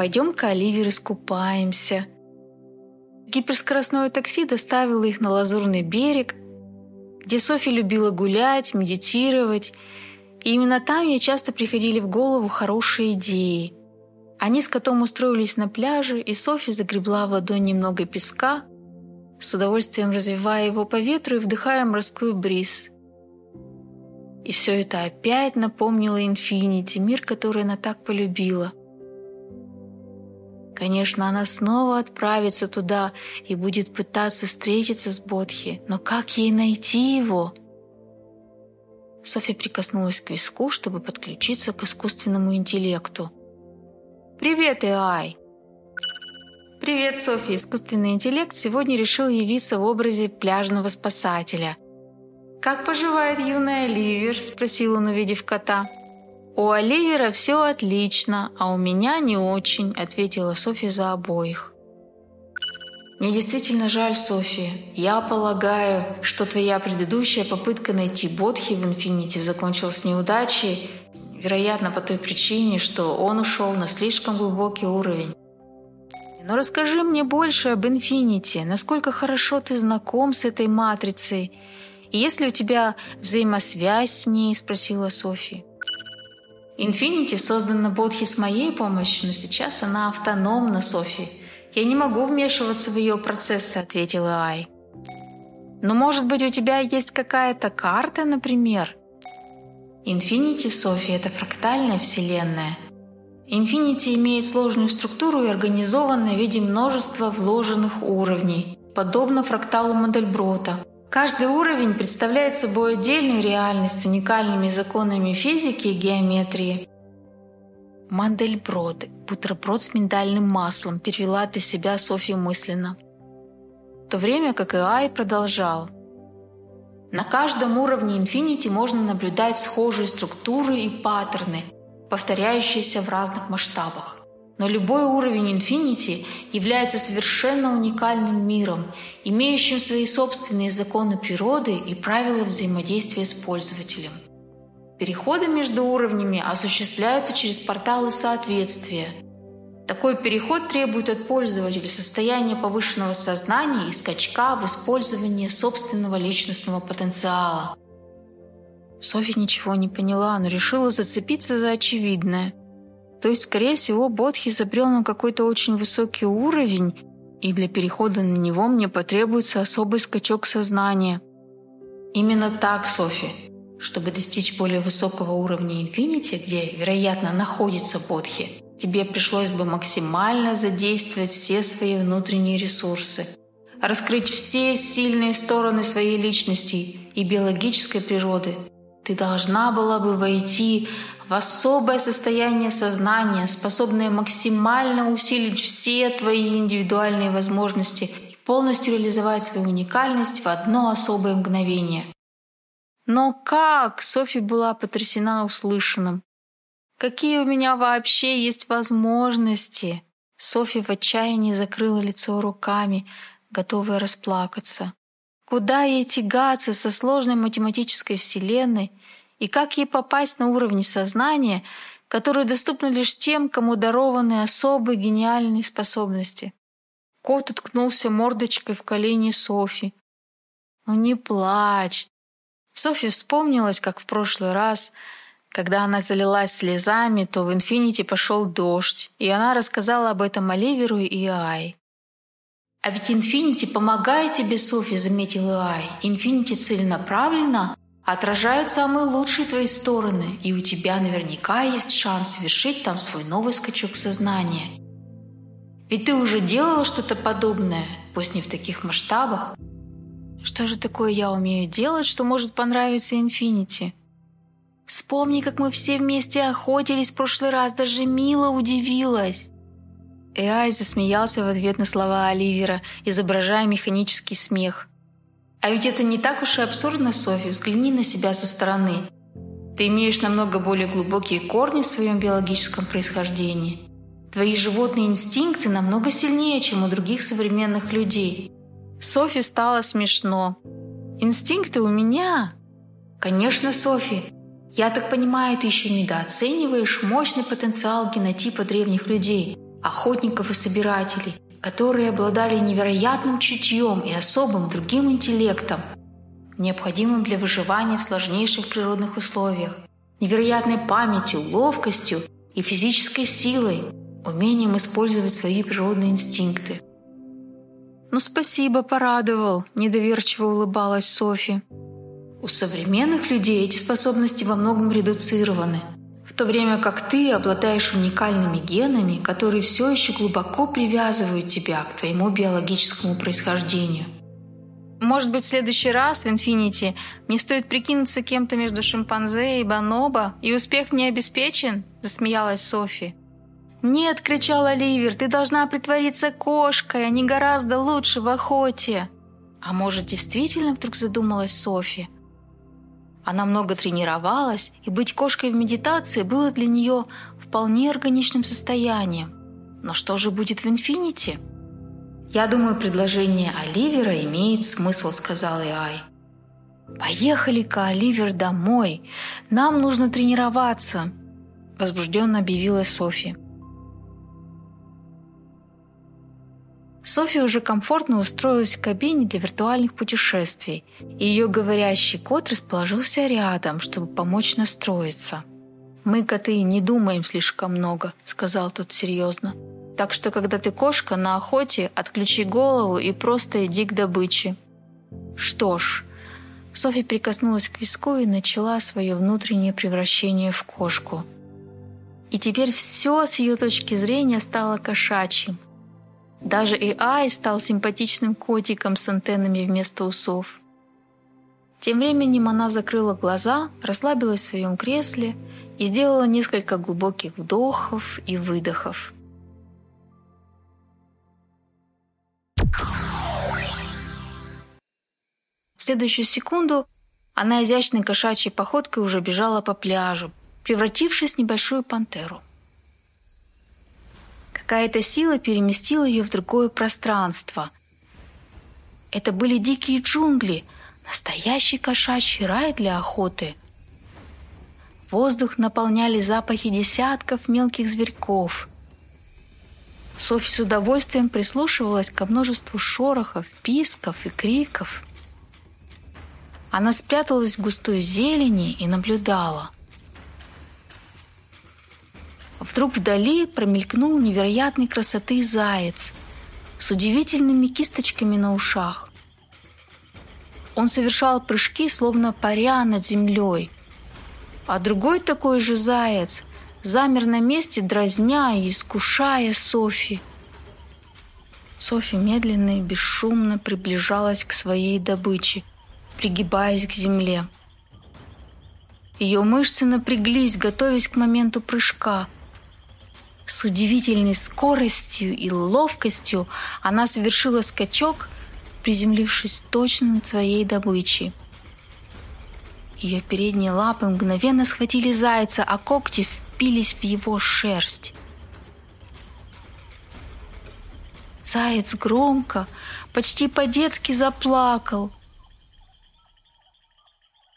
Пойдем-ка, Оливер, искупаемся. Гиперскоростное такси доставило их на Лазурный берег, где Софья любила гулять, медитировать, и именно там ей часто приходили в голову хорошие идеи. Они с котом устроились на пляже, и Софья загребла в ладонь немного песка, с удовольствием развивая его по ветру и вдыхая морской бриз. И все это опять напомнило Инфинити, мир, который она так полюбила. Конечно, она снова отправится туда и будет пытаться встретиться с Бодхи, но как ей найти его? Софья прикоснулась к виску, чтобы подключиться к искусственному интеллекту. «Привет, Иай!» «Привет, Софья!» Искусственный интеллект сегодня решил явиться в образе пляжного спасателя. «Как поживает юная Ливер?» – спросил он, увидев кота. «У Оливера все отлично, а у меня не очень», – ответила Софья за обоих. «Мне действительно жаль, Софья. Я полагаю, что твоя предыдущая попытка найти Бодхи в Инфинити закончилась неудачей, вероятно, по той причине, что он ушел на слишком глубокий уровень. Но расскажи мне больше об Инфинити, насколько хорошо ты знаком с этой матрицей, и есть ли у тебя взаимосвязь с ней?» – спросила Софи. Инфинити создана Бодхи с моей помощью, но сейчас она автономна, Софи. Я не могу вмешиваться в ее процессы, ответила Ай. Но может быть у тебя есть какая-то карта, например? Инфинити, Софи, это фрактальная вселенная. Инфинити имеет сложную структуру и организована в виде множества вложенных уровней, подобно фракталу Мандельброта. Каждый уровень представляет собой отдельную реальность с уникальными законами физики и геометрии. Мандельброд, бутерброд с миндальным маслом, перевела для себя Софья мысленно. В то время как Иай продолжал. На каждом уровне Infinity можно наблюдать схожие структуры и паттерны – повторяющиеся в разных масштабах. Но любой уровень Infinity является совершенно уникальным миром, имеющим свои собственные законы природы и правила взаимодействия с пользователем. Переходы между уровнями осуществляются через порталы соответствия. Такой переход требует от пользователя состояния повышенного сознания и скачка в использовании собственного личностного потенциала – Софья ничего не поняла, но решила зацепиться за очевидное. То есть, скорее всего, Бодхи забрел на какой-то очень высокий уровень, и для перехода на него мне потребуется особый скачок сознания. Именно так, Софи. Чтобы достичь более высокого уровня Инфинити, где, вероятно, находится Бодхи, тебе пришлось бы максимально задействовать все свои внутренние ресурсы, раскрыть все сильные стороны своей личности и биологической природы – ты должна была бы войти в особое состояние сознания, способное максимально усилить все твои индивидуальные возможности и полностью реализовать свою уникальность в одно особое мгновение. Но как? Софи была потрясена услышанным. Какие у меня вообще есть возможности? Софи в отчаянии закрыла лицо руками, готовая расплакаться. Куда ей тягаться со сложной математической вселенной и как ей попасть на уровень сознания, которые доступны лишь тем, кому дарованы особые гениальные способности? Кот уткнулся мордочкой в колени Софи. «Ну не плачь!» Софи вспомнилась, как в прошлый раз, когда она залилась слезами, то в «Инфинити» пошел дождь, и она рассказала об этом Оливеру и Ай. «А ведь Инфинити помогает тебе, Софи», — заметил Ай. «Инфинити целенаправленно отражает самые лучшие твои стороны, и у тебя наверняка есть шанс совершить там свой новый скачок сознания. Ведь ты уже делала что-то подобное, пусть не в таких масштабах. Что же такое я умею делать, что может понравиться Инфинити?» Вспомни, как мы все вместе охотились в прошлый раз, даже Мила удивилась. Эай засмеялся в ответ на слова Оливера, изображая механический смех. «А ведь это не так уж и абсурдно, Софи, взгляни на себя со стороны. Ты имеешь намного более глубокие корни в своем биологическом происхождении. Твои животные инстинкты намного сильнее, чем у других современных людей». Софи стало смешно. «Инстинкты у меня?» «Конечно, Софи. Я так понимаю, ты еще недооцениваешь мощный потенциал генотипа древних людей – охотников и собирателей, которые обладали невероятным чутьем и особым другим интеллектом, необходимым для выживания в сложнейших природных условиях, невероятной памятью, ловкостью и физической силой, умением использовать свои природные инстинкты. «Ну спасибо, порадовал», — недоверчиво улыбалась Софи. У современных людей эти способности во многом редуцированы, то время как ты обладаешь уникальными генами, которые все еще глубоко привязывают тебя к твоему биологическому происхождению. Может быть, в следующий раз в «Инфинити» мне стоит прикинуться кем-то между шимпанзе и бонобо, и успех мне обеспечен?» – засмеялась Софи. «Нет!» – кричал Оливер. «Ты должна притвориться кошкой, они гораздо лучше в охоте!» А может, действительно вдруг задумалась Софи? Она много тренировалась, и быть кошкой в медитации было для нее вполне органичным состоянием. Но что же будет в «Инфинити»? «Я думаю, предложение Оливера имеет смысл», — сказал Иай. «Поехали-ка, Оливер, домой. Нам нужно тренироваться», — возбужденно объявила Софи. Софья уже комфортно устроилась в кабине для виртуальных путешествий, и ее говорящий кот расположился рядом, чтобы помочь настроиться. «Мы, коты, не думаем слишком много», — сказал тот серьезно. «Так что, когда ты кошка на охоте, отключи голову и просто иди к добыче». «Что ж...» Софья прикоснулась к виску и начала свое внутреннее превращение в кошку. И теперь все с ее точки зрения стало кошачьим — даже Ай стал симпатичным котиком с антеннами вместо усов. Тем временем она закрыла глаза, расслабилась в своем кресле и сделала несколько глубоких вдохов и выдохов. В следующую секунду она изящной кошачьей походкой уже бежала по пляжу, превратившись в небольшую пантеру. Какая-то сила переместила ее в другое пространство. Это были дикие джунгли, настоящий кошачий рай для охоты. Воздух наполняли запахи десятков мелких зверьков. Софи с удовольствием прислушивалась ко множеству шорохов, писков и криков. Она спряталась в густой зелени и наблюдала – Вдруг вдали промелькнул невероятной красоты заяц с удивительными кисточками на ушах. Он совершал прыжки, словно паря над землей. А другой такой же заяц замер на месте, дразня и искушая Софи. Софи медленно и бесшумно приближалась к своей добыче, пригибаясь к земле. Ее мышцы напряглись, готовясь к моменту прыжка – с удивительной скоростью и ловкостью она совершила скачок, приземлившись точно над своей добычей. Ее передние лапы мгновенно схватили зайца, а когти впились в его шерсть. Заяц громко, почти по-детски заплакал.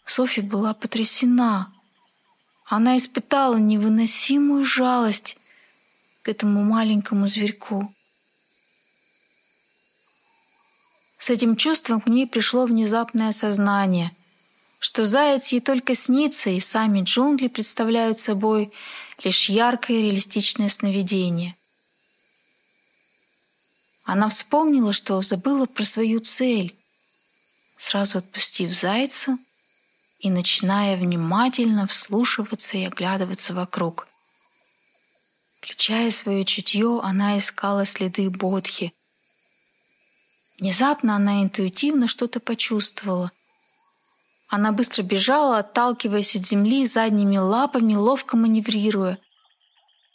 Софья была потрясена. Она испытала невыносимую жалость к этому маленькому зверьку. С этим чувством к ней пришло внезапное осознание, что заяц ей только снится, и сами джунгли представляют собой лишь яркое реалистичное сновидение. Она вспомнила, что забыла про свою цель, сразу отпустив зайца и начиная внимательно вслушиваться и оглядываться вокруг. Включая свое чутье, она искала следы Бодхи. Внезапно она интуитивно что-то почувствовала. Она быстро бежала, отталкиваясь от земли задними лапами, ловко маневрируя.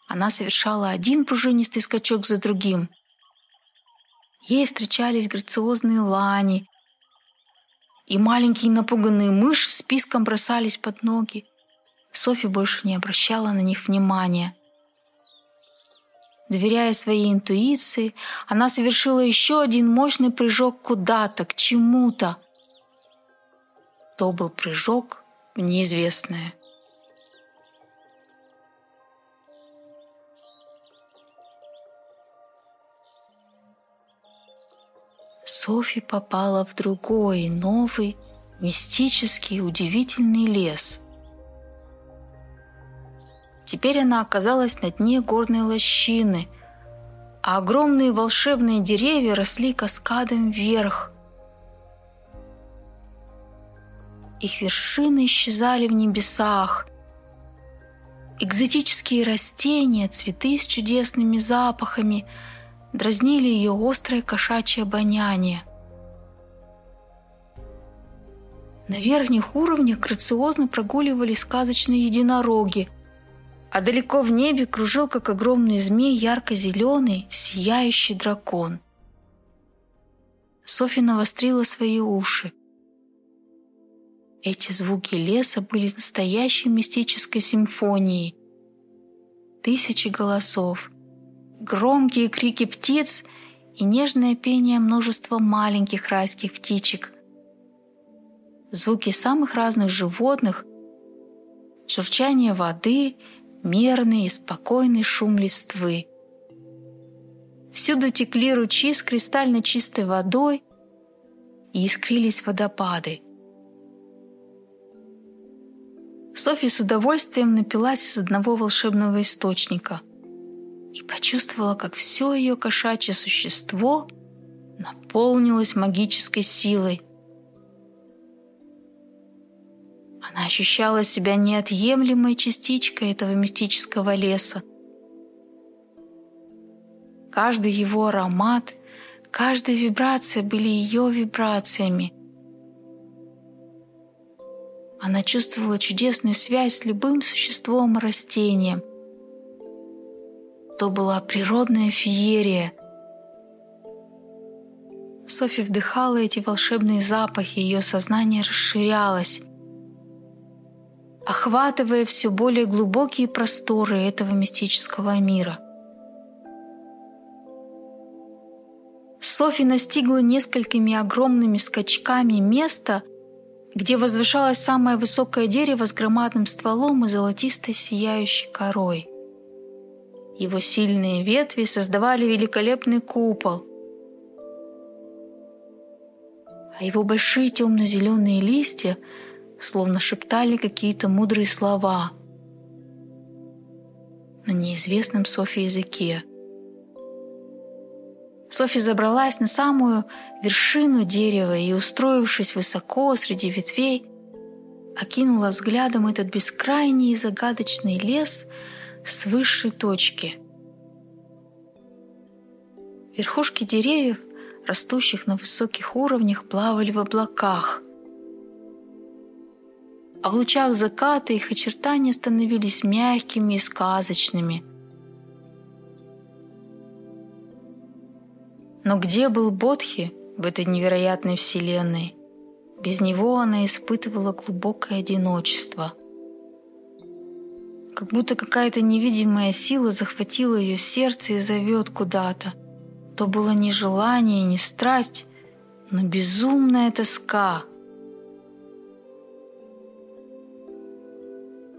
Она совершала один пружинистый скачок за другим. Ей встречались грациозные лани, и маленькие напуганные мыши списком бросались под ноги. Софи больше не обращала на них внимания. Доверяя своей интуиции, она совершила еще один мощный прыжок куда-то, к чему-то. То был прыжок в неизвестное. Софи попала в другой, новый, мистический, удивительный лес – Теперь она оказалась на дне горной лощины, а огромные волшебные деревья росли каскадом вверх. Их вершины исчезали в небесах. Экзотические растения, цветы с чудесными запахами дразнили ее острое кошачье обоняние. На верхних уровнях грациозно прогуливались сказочные единороги, а далеко в небе кружил, как огромный змей, ярко-зеленый, сияющий дракон. Софья навострила свои уши. Эти звуки леса были настоящей мистической симфонией. Тысячи голосов, громкие крики птиц и нежное пение множества маленьких райских птичек – звуки самых разных животных, журчание воды, мерный и спокойный шум листвы. Всюду текли ручьи с кристально чистой водой и искрились водопады. Софья с удовольствием напилась из одного волшебного источника и почувствовала, как все ее кошачье существо наполнилось магической силой – ощущала себя неотъемлемой частичкой этого мистического леса. Каждый его аромат, каждая вибрация были ее вибрациями. Она чувствовала чудесную связь с любым существом и растением. То была природная феерия. Софья вдыхала эти волшебные запахи, ее сознание расширялось охватывая все более глубокие просторы этого мистического мира. Софи настигла несколькими огромными скачками место, где возвышалось самое высокое дерево с громадным стволом и золотистой сияющей корой. Его сильные ветви создавали великолепный купол, а его большие темно-зеленые листья – словно шептали какие-то мудрые слова на неизвестном Софи языке. Софи забралась на самую вершину дерева и, устроившись высоко среди ветвей, окинула взглядом этот бескрайний и загадочный лес с высшей точки. Верхушки деревьев, растущих на высоких уровнях, плавали в облаках – а в лучах заката их очертания становились мягкими и сказочными. Но где был Бодхи в этой невероятной вселенной? Без него она испытывала глубокое одиночество. Как будто какая-то невидимая сила захватила ее сердце и зовет куда-то. То было не желание, не страсть, но безумная тоска —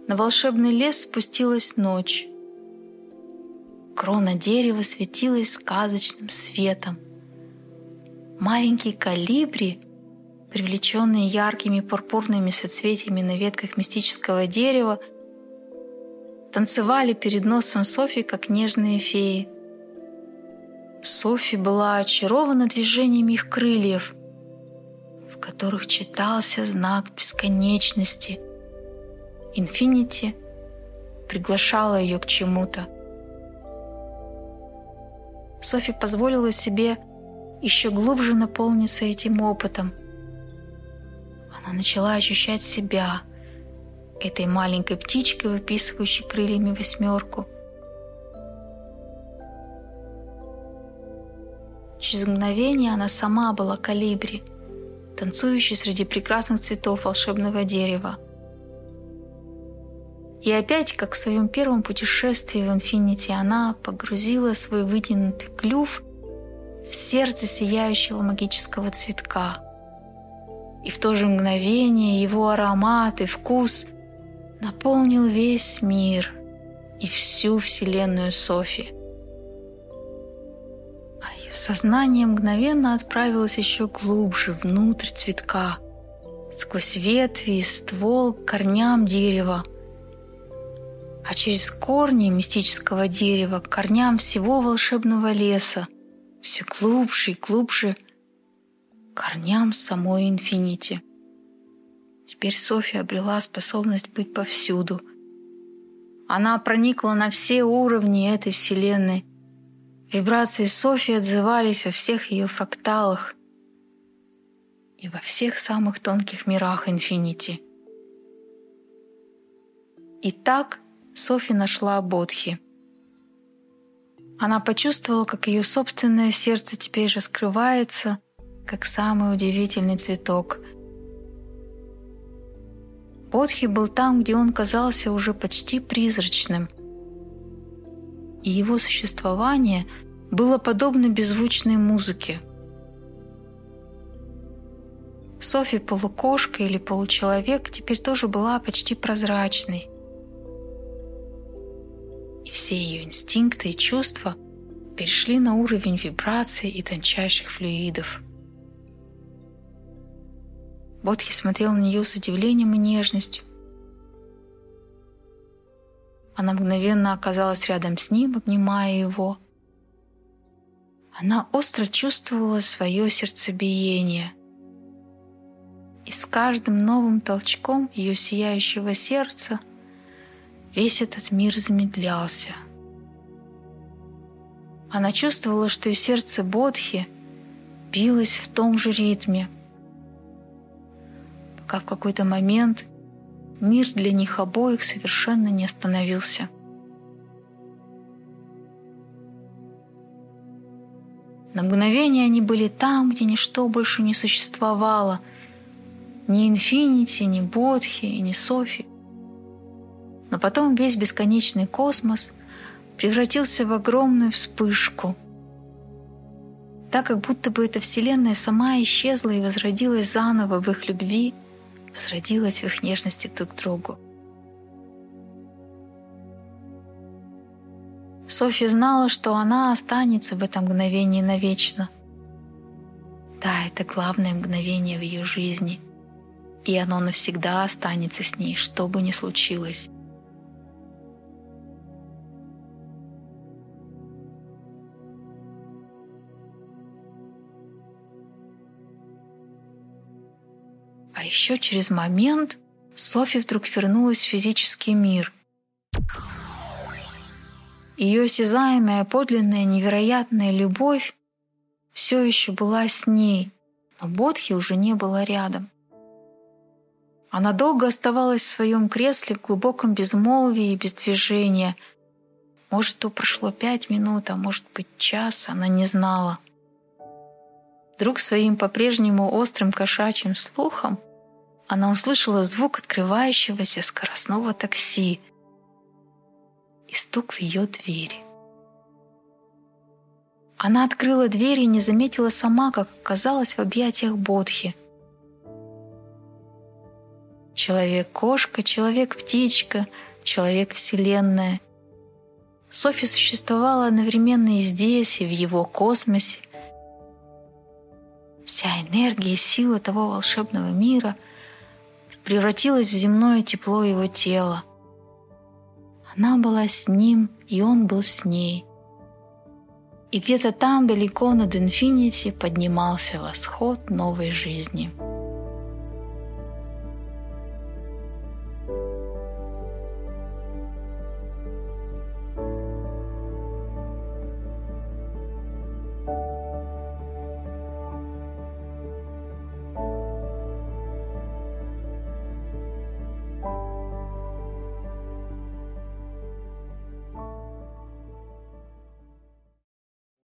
На волшебный лес спустилась ночь. Крона дерева светилась сказочным светом. Маленькие калибри, привлеченные яркими пурпурными соцветиями на ветках мистического дерева, танцевали перед носом Софи, как нежные феи. Софи была очарована движениями их крыльев, в которых читался знак бесконечности — Инфинити приглашала ее к чему-то. Софи позволила себе еще глубже наполниться этим опытом. Она начала ощущать себя этой маленькой птичкой, выписывающей крыльями восьмерку. Через мгновение она сама была калибри, танцующей среди прекрасных цветов волшебного дерева. И опять, как в своем первом путешествии в Инфинити, она погрузила свой вытянутый клюв в сердце сияющего магического цветка. И в то же мгновение его аромат и вкус наполнил весь мир и всю вселенную Софи. А ее Сознание мгновенно отправилось еще глубже, внутрь цветка, сквозь ветви и ствол к корням дерева, а через корни мистического дерева к корням всего волшебного леса, все глубже и глубже корням самой инфинити. Теперь Софья обрела способность быть повсюду. Она проникла на все уровни этой вселенной. Вибрации Софьи отзывались во всех ее фракталах и во всех самых тонких мирах инфинити. И Софья нашла Бодхи. Она почувствовала, как ее собственное сердце теперь раскрывается, как самый удивительный цветок — Бодхи был там, где он казался уже почти призрачным. И его существование было подобно беззвучной музыке. Софи полукошка или получеловек теперь тоже была почти прозрачной. И все ее инстинкты и чувства перешли на уровень вибраций и тончайших флюидов – Бодхи смотрел на нее с удивлением и нежностью. Она мгновенно оказалась рядом с ним, обнимая его. Она остро чувствовала свое сердцебиение. И с каждым новым толчком ее сияющего сердца весь этот мир замедлялся. Она чувствовала, что и сердце Бодхи билось в том же ритме – пока в какой-то момент мир для них обоих совершенно не остановился. На мгновение они были там, где ничто больше не существовало. Ни Инфинити, ни Бодхи ни Софи. Но потом весь бесконечный космос превратился в огромную вспышку. Так как будто бы эта Вселенная сама исчезла и возродилась заново в их любви – возродилась в их нежности друг к другу. Софья знала, что она останется в этом мгновении навечно. Да, это главное мгновение в ее жизни, и оно навсегда останется с ней, что бы ни случилось. А еще через момент Софи вдруг вернулась в физический мир. Ее осязаемая, подлинная, невероятная любовь все еще была с ней, но Бодхи уже не было рядом. Она долго оставалась в своем кресле в глубоком безмолвии и без движения. Может, то прошло пять минут, а может быть час, она не знала. Вдруг своим по-прежнему острым кошачьим слухом она услышала звук открывающегося скоростного такси и стук в ее двери. Она открыла дверь и не заметила сама, как оказалась в объятиях Бодхи. Человек-кошка, человек-птичка, человек-вселенная. Софи существовала одновременно и здесь, и в его космосе. Вся энергия и сила того волшебного мира — превратилась в земное тепло его тела. Она была с ним, и он был с ней. И где-то там, далеко над Инфинити, поднимался восход новой жизни.